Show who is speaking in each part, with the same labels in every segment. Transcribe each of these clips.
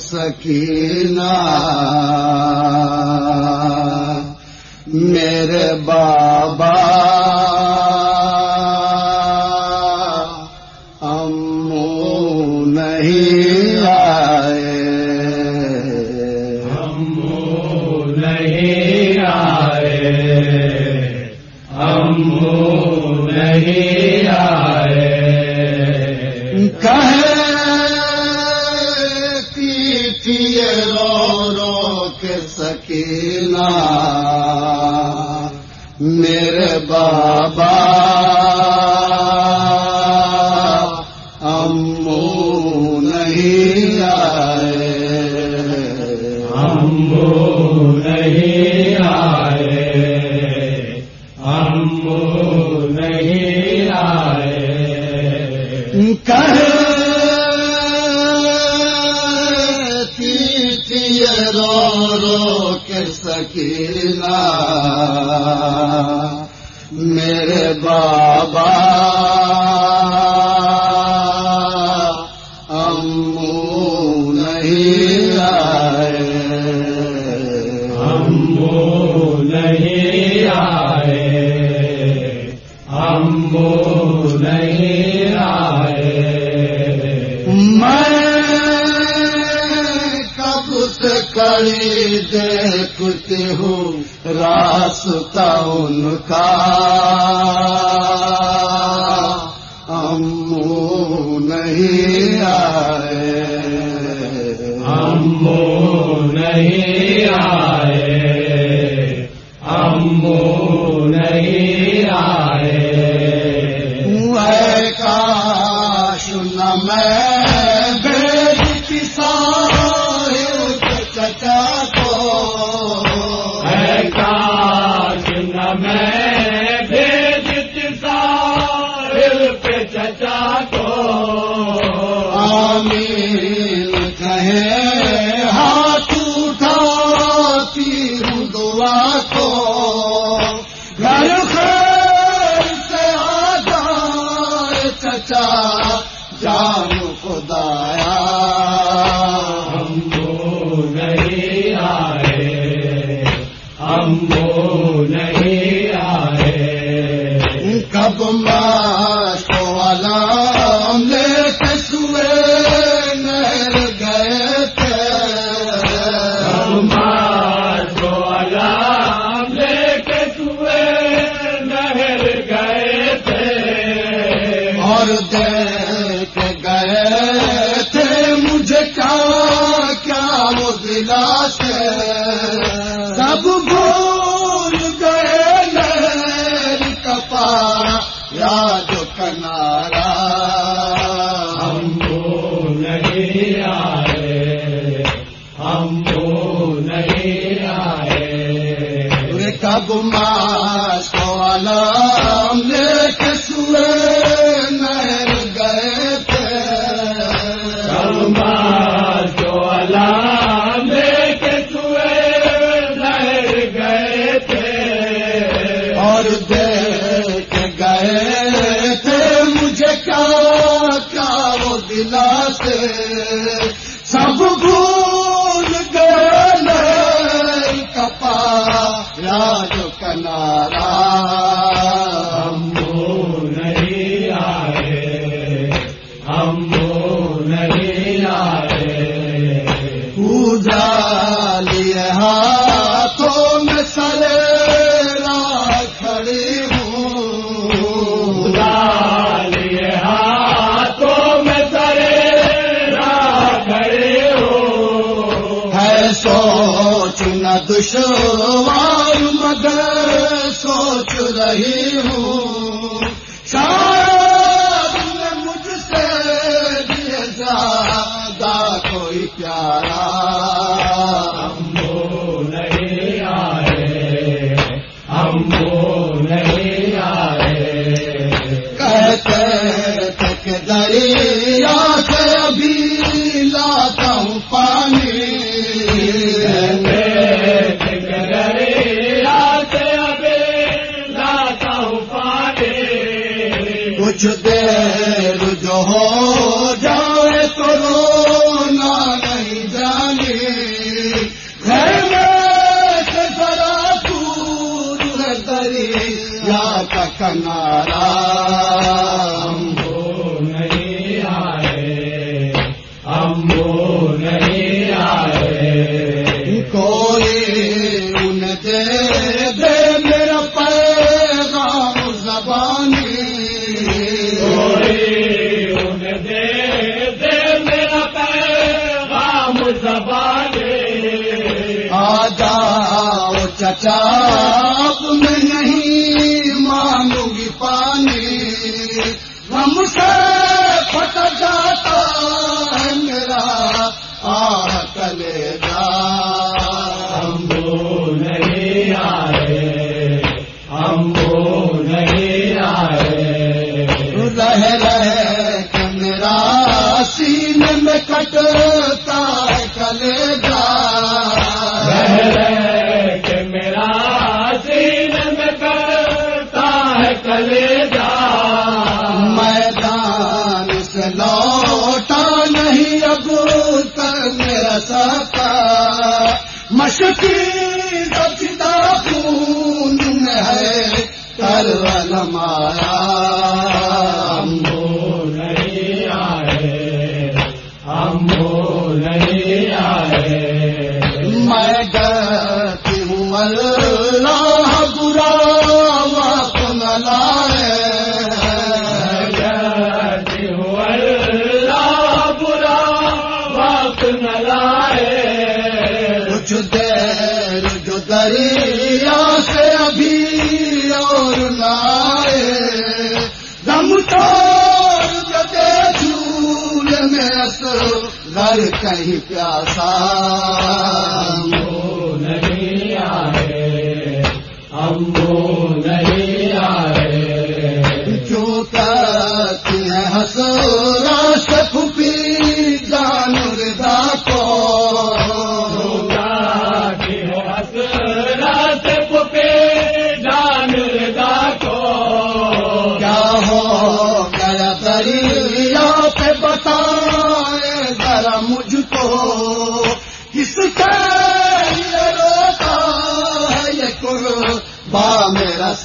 Speaker 1: سکینہ میرے بابا سکینہ۔ میرے بابا امو نہیں آئے۔
Speaker 2: امو نہیں
Speaker 1: میرے بابا۔ کڑی دیکھتی ہوں راستہ ان کا۔ امو نہیں آئے۔
Speaker 2: امو نہیں آئے۔ امو نہیں آئے۔
Speaker 1: کاش نہ میں جان خدایا
Speaker 2: ہم نہیں آئے ہم
Speaker 1: تھے سب بھول گئے کپا راج کنارا۔
Speaker 2: ہم نہیں آئے ہم نہیں آئے۔
Speaker 1: پوجا لیے نہ دشوار مگر سوچ رہی ہوں۔ شاید میں مجھ سے بھی زیادہ کوئی پیارا
Speaker 2: ہم نہیں آئے ہم نہیں آئے۔
Speaker 1: کہتے تھے دریا کچھ جاؤ چچا چلے جا۔ میدان سے لوٹا نہیں ابو تن رسا مشکل کہیں پیاسا۔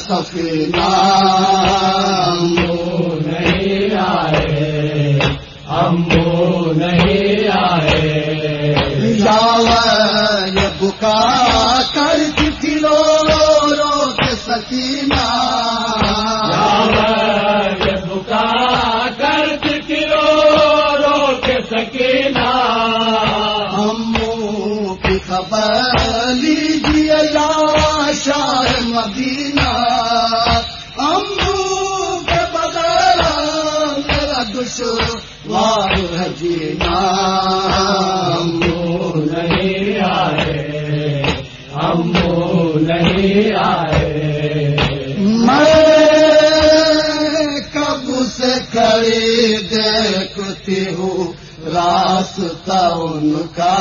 Speaker 2: سفینا ہم نہیں آئے
Speaker 1: ہم
Speaker 2: نہیں
Speaker 1: رو کے سکینہ جاور
Speaker 2: بکا کر رو کے
Speaker 1: ہم خبر لیجیے شار مدینہ۔ ہم
Speaker 2: کو نہیں آئے ہم نہیں آئے
Speaker 1: میں کب سے کرے دیکھتی ہوں راستہ ان کا